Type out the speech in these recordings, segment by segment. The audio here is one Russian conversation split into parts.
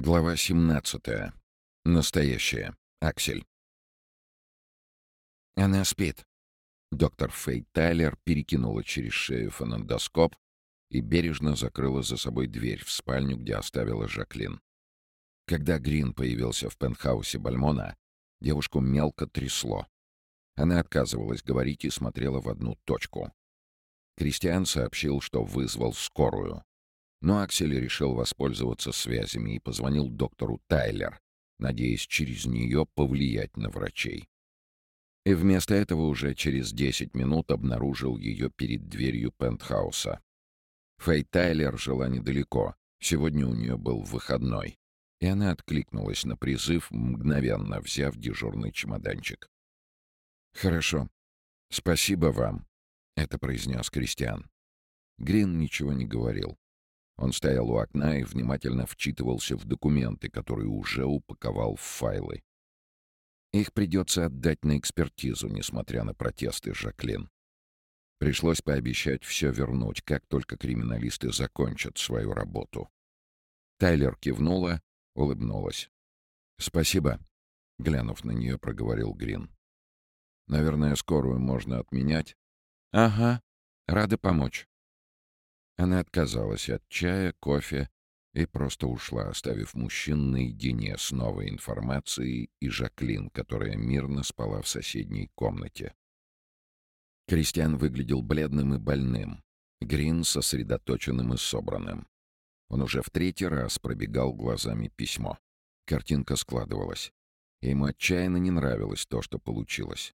Глава 17. Настоящая. Аксель. Она спит. Доктор Фейт Тайлер перекинула через шею фонендоскоп и бережно закрыла за собой дверь в спальню, где оставила Жаклин. Когда Грин появился в пентхаусе Бальмона, девушку мелко трясло. Она отказывалась говорить и смотрела в одну точку. Кристиан сообщил, что вызвал скорую. Но Аксель решил воспользоваться связями и позвонил доктору Тайлер, надеясь через нее повлиять на врачей. И вместо этого уже через 10 минут обнаружил ее перед дверью пентхауса. Фэй Тайлер жила недалеко, сегодня у нее был выходной, и она откликнулась на призыв, мгновенно взяв дежурный чемоданчик. «Хорошо. Спасибо вам», — это произнес Кристиан. Грин ничего не говорил. Он стоял у окна и внимательно вчитывался в документы, которые уже упаковал в файлы. Их придется отдать на экспертизу, несмотря на протесты Жаклин. Пришлось пообещать все вернуть, как только криминалисты закончат свою работу. Тайлер кивнула, улыбнулась. «Спасибо», — глянув на нее, проговорил Грин. «Наверное, скорую можно отменять?» «Ага, рада помочь». Она отказалась от чая, кофе и просто ушла, оставив мужчин наедине с новой информацией и Жаклин, которая мирно спала в соседней комнате. Кристиан выглядел бледным и больным, Грин сосредоточенным и собранным. Он уже в третий раз пробегал глазами письмо. Картинка складывалась. Ему отчаянно не нравилось то, что получилось.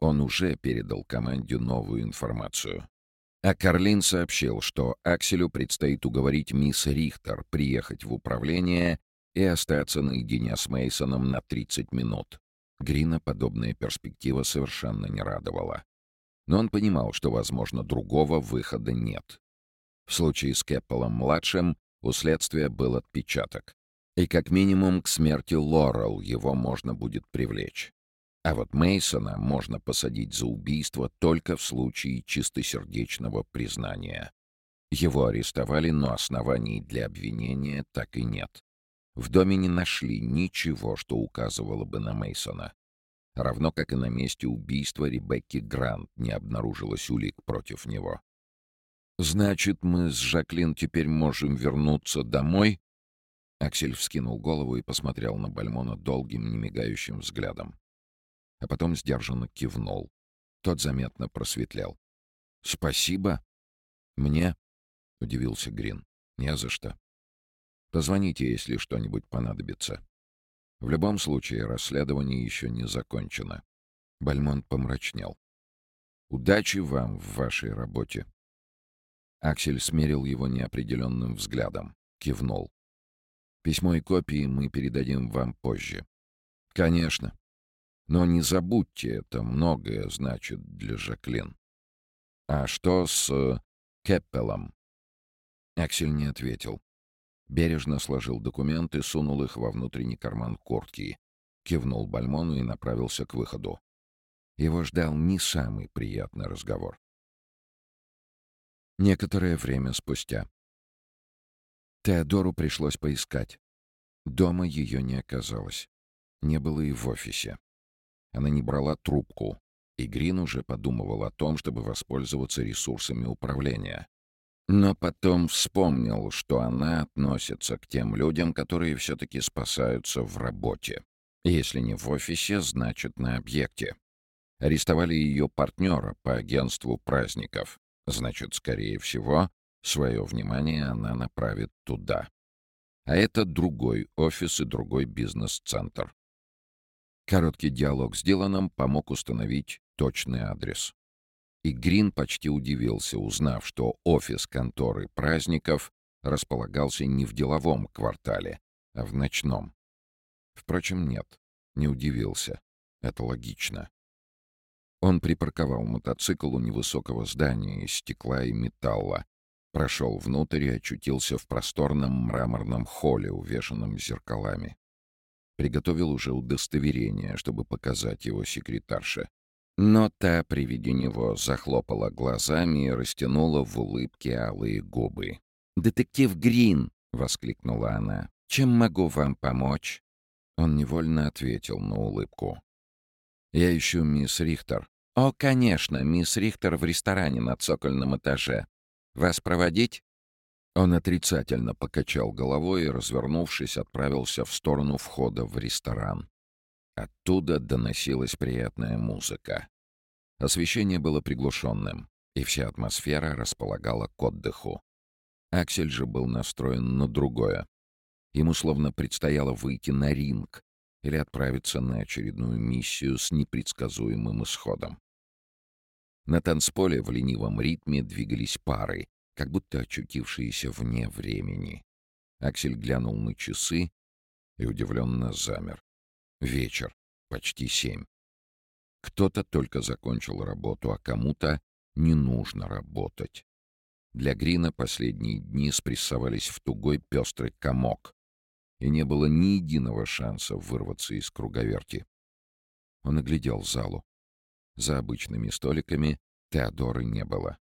Он уже передал команде новую информацию. А Карлин сообщил, что Акселю предстоит уговорить мисс Рихтер приехать в управление и остаться наедине с Мейсоном на 30 минут. Грина подобная перспектива совершенно не радовала. Но он понимал, что, возможно, другого выхода нет. В случае с Кэппелом-младшим у следствия был отпечаток. И как минимум к смерти Лорел его можно будет привлечь. А вот Мейсона можно посадить за убийство только в случае чистосердечного признания. Его арестовали, но оснований для обвинения так и нет. В доме не нашли ничего, что указывало бы на Мейсона. Равно как и на месте убийства Ребекки Грант не обнаружилось улик против него. «Значит, мы с Жаклин теперь можем вернуться домой?» Аксель вскинул голову и посмотрел на Бальмона долгим, немигающим взглядом а потом сдержанно кивнул. Тот заметно просветлел. «Спасибо?» «Мне?» — удивился Грин. «Не за что. Позвоните, если что-нибудь понадобится. В любом случае, расследование еще не закончено». Бальмонт помрачнел. «Удачи вам в вашей работе». Аксель смерил его неопределенным взглядом, кивнул. «Письмо и копии мы передадим вам позже». «Конечно», но не забудьте, это многое значит для Жаклин. А что с э, Кеппелом? Аксель не ответил. Бережно сложил документы, сунул их во внутренний карман куртки, кивнул Бальмону и направился к выходу. Его ждал не самый приятный разговор. Некоторое время спустя. Теодору пришлось поискать. Дома ее не оказалось. Не было и в офисе. Она не брала трубку, и Грин уже подумывал о том, чтобы воспользоваться ресурсами управления. Но потом вспомнил, что она относится к тем людям, которые все-таки спасаются в работе. Если не в офисе, значит на объекте. Арестовали ее партнера по агентству праздников. Значит, скорее всего, свое внимание она направит туда. А это другой офис и другой бизнес-центр. Короткий диалог с Диланом помог установить точный адрес. И Грин почти удивился, узнав, что офис конторы праздников располагался не в деловом квартале, а в ночном. Впрочем, нет, не удивился. Это логично. Он припарковал мотоцикл у невысокого здания из стекла и металла, прошел внутрь и очутился в просторном мраморном холле, увешанном зеркалами. Приготовил уже удостоверение, чтобы показать его секретарше. Но та при виде него захлопала глазами и растянула в улыбке алые губы. «Детектив Грин!» — воскликнула она. «Чем могу вам помочь?» Он невольно ответил на улыбку. «Я ищу мисс Рихтер». «О, конечно, мисс Рихтер в ресторане на цокольном этаже. Вас проводить?» Он отрицательно покачал головой и, развернувшись, отправился в сторону входа в ресторан. Оттуда доносилась приятная музыка. Освещение было приглушенным, и вся атмосфера располагала к отдыху. Аксель же был настроен на другое. Ему словно предстояло выйти на ринг или отправиться на очередную миссию с непредсказуемым исходом. На танцполе в ленивом ритме двигались пары, как будто очутившиеся вне времени. Аксель глянул на часы и удивленно замер. Вечер, почти семь. Кто-то только закончил работу, а кому-то не нужно работать. Для Грина последние дни спрессовались в тугой пестрый комок, и не было ни единого шанса вырваться из круговерти. Он оглядел залу. За обычными столиками Теодоры не было.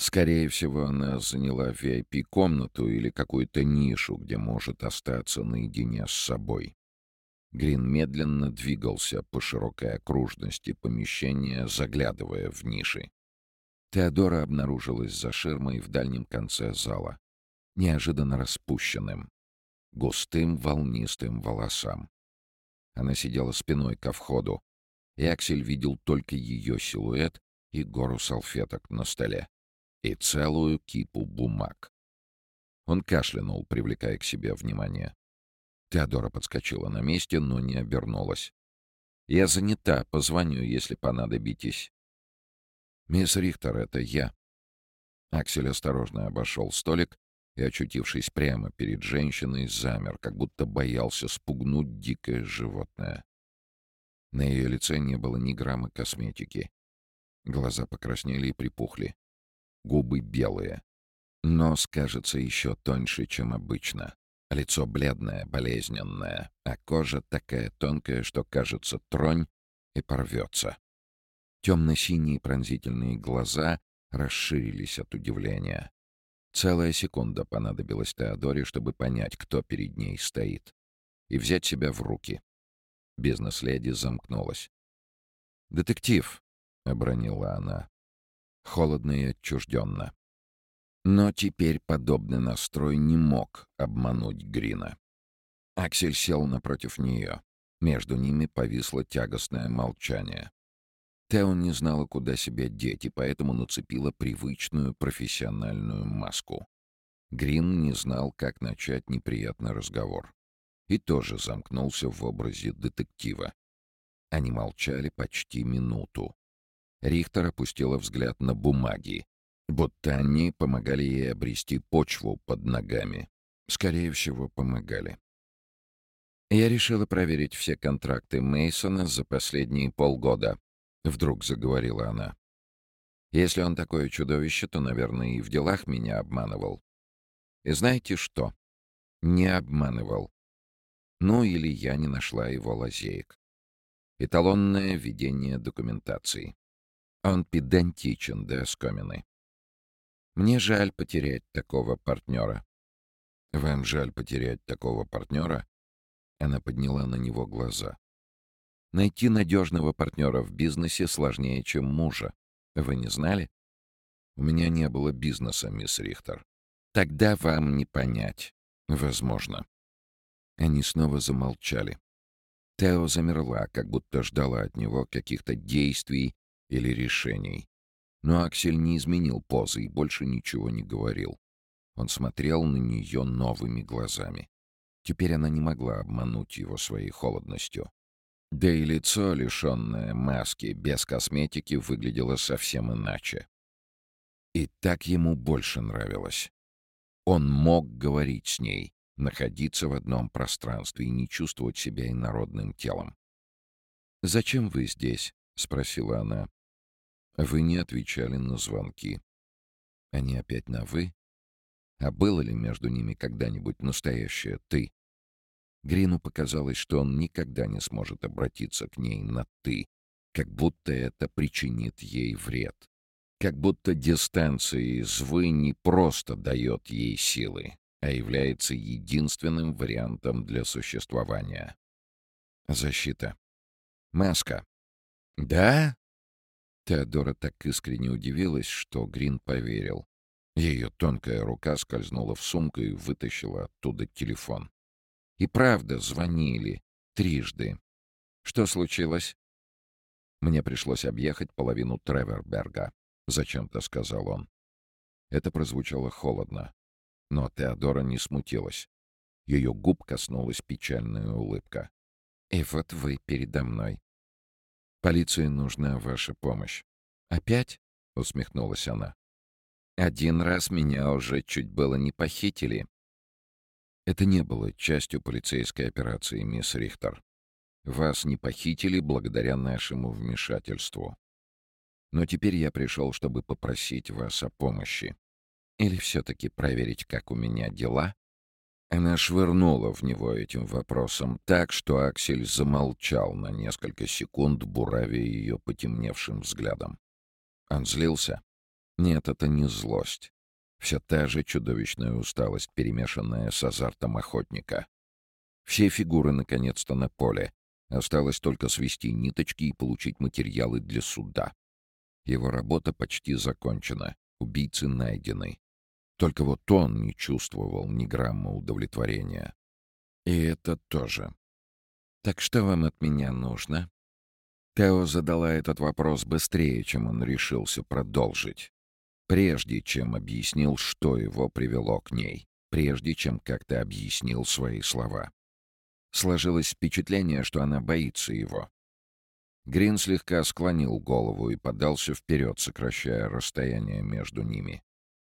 Скорее всего, она заняла VIP-комнату или какую-то нишу, где может остаться наедине с собой. Грин медленно двигался по широкой окружности помещения, заглядывая в ниши. Теодора обнаружилась за ширмой в дальнем конце зала, неожиданно распущенным, густым волнистым волосам. Она сидела спиной ко входу, и Аксель видел только ее силуэт и гору салфеток на столе и целую кипу бумаг. Он кашлянул, привлекая к себе внимание. Теодора подскочила на месте, но не обернулась. «Я занята, позвоню, если понадобитесь». «Мисс Рихтер, это я». Аксель осторожно обошел столик и, очутившись прямо перед женщиной, замер, как будто боялся спугнуть дикое животное. На ее лице не было ни грамма косметики. Глаза покраснели и припухли губы белые. Нос кажется еще тоньше, чем обычно. Лицо бледное, болезненное, а кожа такая тонкая, что, кажется, тронь и порвется. Темно-синие пронзительные глаза расширились от удивления. Целая секунда понадобилась Теодоре, чтобы понять, кто перед ней стоит, и взять себя в руки. Бизнес-леди замкнулась. «Детектив», — обронила она холодно и отчужденно. Но теперь подобный настрой не мог обмануть Грина. Аксель сел напротив нее. Между ними повисло тягостное молчание. Тео не знала, куда себя деть, и поэтому нацепила привычную профессиональную маску. Грин не знал, как начать неприятный разговор. И тоже замкнулся в образе детектива. Они молчали почти минуту. Рихтер опустила взгляд на бумаги, будто они помогали ей обрести почву под ногами. Скорее всего, помогали. Я решила проверить все контракты Мейсона за последние полгода, вдруг заговорила она. Если он такое чудовище, то, наверное, и в делах меня обманывал. И знаете что? Не обманывал. Ну или я не нашла его лазеек. Эталонное ведение документации. Он педантичен до оскомины. Мне жаль потерять такого партнера. Вам жаль потерять такого партнера? Она подняла на него глаза. Найти надежного партнера в бизнесе сложнее, чем мужа. Вы не знали? У меня не было бизнеса, мисс Рихтер. Тогда вам не понять. Возможно. Они снова замолчали. Тео замерла, как будто ждала от него каких-то действий или решений. Но Аксель не изменил позы и больше ничего не говорил. Он смотрел на нее новыми глазами. Теперь она не могла обмануть его своей холодностью. Да и лицо, лишенное маски, без косметики, выглядело совсем иначе. И так ему больше нравилось. Он мог говорить с ней, находиться в одном пространстве и не чувствовать себя инородным телом. «Зачем вы здесь?» — спросила она. Вы не отвечали на звонки. Они опять на «вы»? А было ли между ними когда-нибудь настоящее «ты»? Грину показалось, что он никогда не сможет обратиться к ней на «ты», как будто это причинит ей вред. Как будто дистанция из «вы» не просто дает ей силы, а является единственным вариантом для существования. Защита. Маска. «Да?» Теодора так искренне удивилась, что Грин поверил. Ее тонкая рука скользнула в сумку и вытащила оттуда телефон. И правда, звонили. Трижды. Что случилось? Мне пришлось объехать половину Треверберга. Зачем-то сказал он. Это прозвучало холодно. Но Теодора не смутилась. Ее губ коснулась печальная улыбка. «И вот вы передо мной. Полиции нужна ваша помощь». «Опять?» — усмехнулась она. «Один раз меня уже чуть было не похитили». Это не было частью полицейской операции, мисс Рихтер. Вас не похитили благодаря нашему вмешательству. Но теперь я пришел, чтобы попросить вас о помощи. Или все-таки проверить, как у меня дела?» Она швырнула в него этим вопросом так, что Аксель замолчал на несколько секунд, буравя ее потемневшим взглядом. Он злился? Нет, это не злость. Все та же чудовищная усталость, перемешанная с азартом охотника. Все фигуры наконец-то на поле. Осталось только свести ниточки и получить материалы для суда. Его работа почти закончена. Убийцы найдены. Только вот он не чувствовал ни грамма удовлетворения. И это тоже. «Так что вам от меня нужно?» Тео задала этот вопрос быстрее, чем он решился продолжить. Прежде чем объяснил, что его привело к ней. Прежде чем как-то объяснил свои слова. Сложилось впечатление, что она боится его. Грин слегка склонил голову и подался вперед, сокращая расстояние между ними.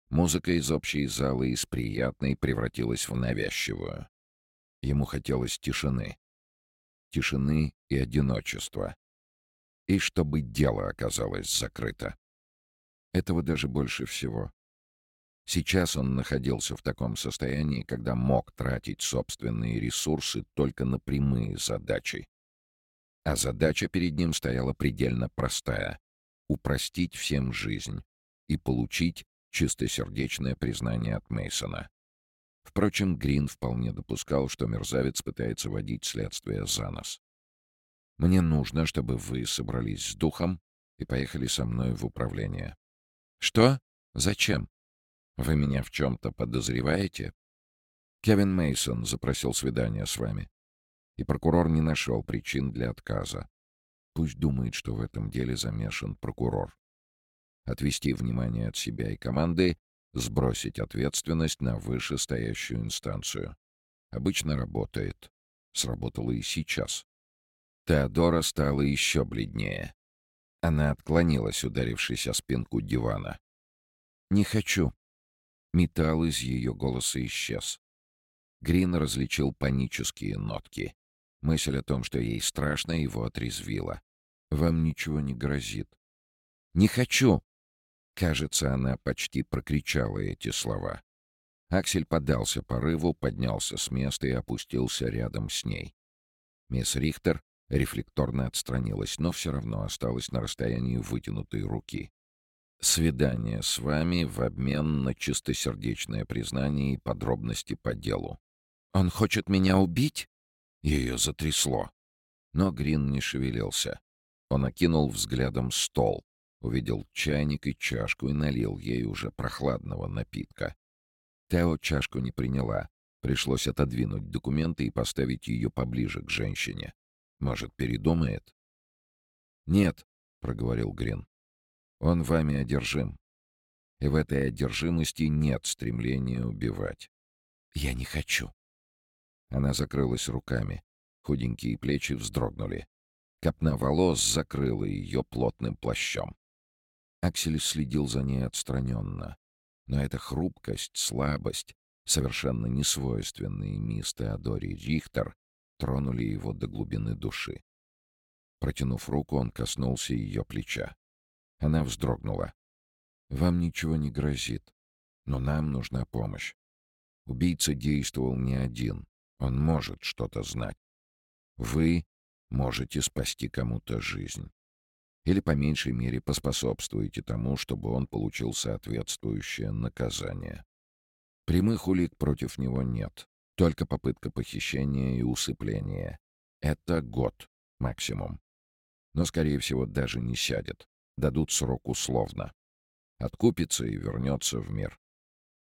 Музыка из общей залы из приятной превратилась в навязчивую. Ему хотелось тишины. Тишины и одиночества. И чтобы дело оказалось закрыто. Этого даже больше всего. Сейчас он находился в таком состоянии, когда мог тратить собственные ресурсы только на прямые задачи. А задача перед ним стояла предельно простая — упростить всем жизнь и получить чистосердечное признание от Мейсона. Впрочем, Грин вполне допускал, что мерзавец пытается водить следствие за нос. «Мне нужно, чтобы вы собрались с духом и поехали со мной в управление». «Что? Зачем? Вы меня в чем-то подозреваете?» Кевин Мейсон запросил свидание с вами и прокурор не нашел причин для отказа. Пусть думает, что в этом деле замешан прокурор. Отвести внимание от себя и команды, сбросить ответственность на вышестоящую инстанцию. Обычно работает. Сработало и сейчас. Теодора стала еще бледнее. Она отклонилась, ударившись о спинку дивана. «Не хочу». Металл из ее голоса исчез. Грин различил панические нотки. Мысль о том, что ей страшно, его отрезвила. «Вам ничего не грозит». «Не хочу!» Кажется, она почти прокричала эти слова. Аксель поддался порыву, поднялся с места и опустился рядом с ней. Мисс Рихтер рефлекторно отстранилась, но все равно осталась на расстоянии вытянутой руки. «Свидание с вами в обмен на чистосердечное признание и подробности по делу». «Он хочет меня убить?» Ее затрясло. Но Грин не шевелился. Он окинул взглядом стол, увидел чайник и чашку и налил ей уже прохладного напитка. Тео чашку не приняла. Пришлось отодвинуть документы и поставить ее поближе к женщине. Может, передумает? «Нет», — проговорил Грин. «Он вами одержим. И в этой одержимости нет стремления убивать. Я не хочу». Она закрылась руками. Худенькие плечи вздрогнули. Копна волос закрыла ее плотным плащом. Аксель следил за ней отстраненно. Но эта хрупкость, слабость, совершенно несвойственные мисс Теодори Рихтер, тронули его до глубины души. Протянув руку, он коснулся ее плеча. Она вздрогнула. «Вам ничего не грозит, но нам нужна помощь. Убийца действовал не один. Он может что-то знать. Вы можете спасти кому-то жизнь. Или, по меньшей мере, поспособствуете тому, чтобы он получил соответствующее наказание. Прямых улик против него нет. Только попытка похищения и усыпления. Это год максимум. Но, скорее всего, даже не сядет. Дадут срок условно. Откупится и вернется в мир.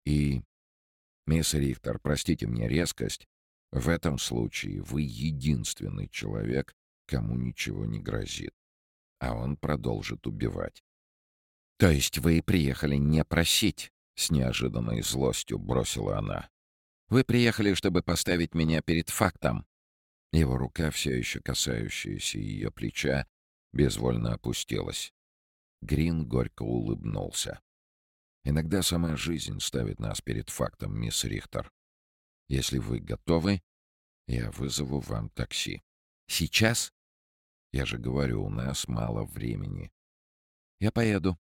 И, мисс Рихтер, простите мне резкость, в этом случае вы единственный человек, кому ничего не грозит. А он продолжит убивать. «То есть вы приехали не просить?» — с неожиданной злостью бросила она. «Вы приехали, чтобы поставить меня перед фактом». Его рука, все еще касающаяся ее плеча, безвольно опустилась. Грин горько улыбнулся. «Иногда сама жизнь ставит нас перед фактом, мисс Рихтер. Если вы готовы, я вызову вам такси. Сейчас? Я же говорю, у нас мало времени. Я поеду.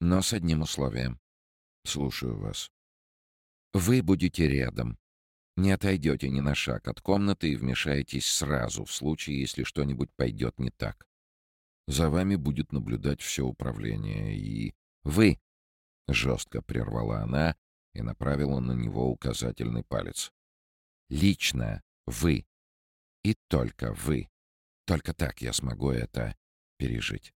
Но с одним условием. Слушаю вас. Вы будете рядом. Не отойдете ни на шаг от комнаты и вмешаетесь сразу, в случае, если что-нибудь пойдет не так. За вами будет наблюдать все управление, и... Вы! — жестко прервала она и направила на него указательный палец. «Лично вы. И только вы. Только так я смогу это пережить».